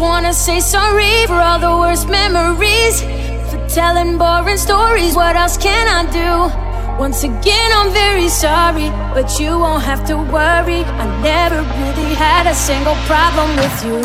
wanna say sorry for all the worst memories. For telling boring stories, what else can I do? Once again, I'm very sorry, but you won't have to worry. I never really had a single problem with you.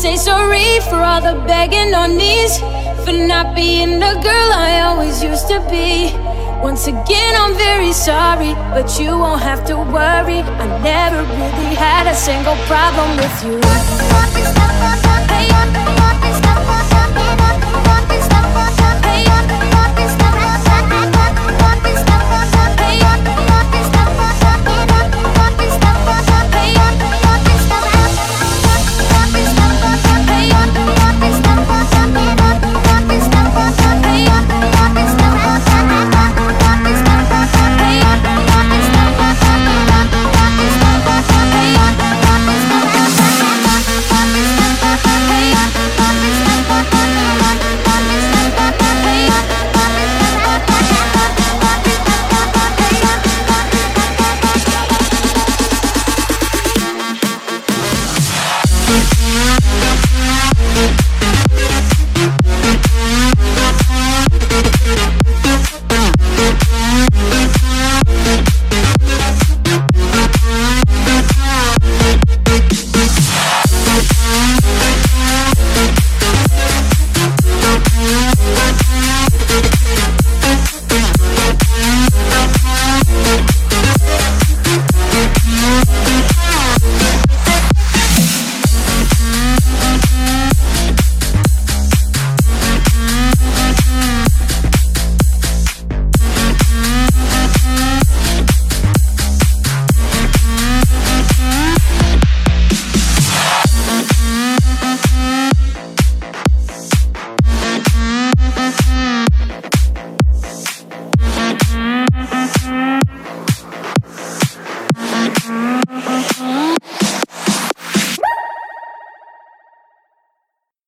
Say sorry for all the begging on knees, for not being the girl I always used to be. Once again, I'm very sorry, but you won't have to worry. I never really had a single problem with you.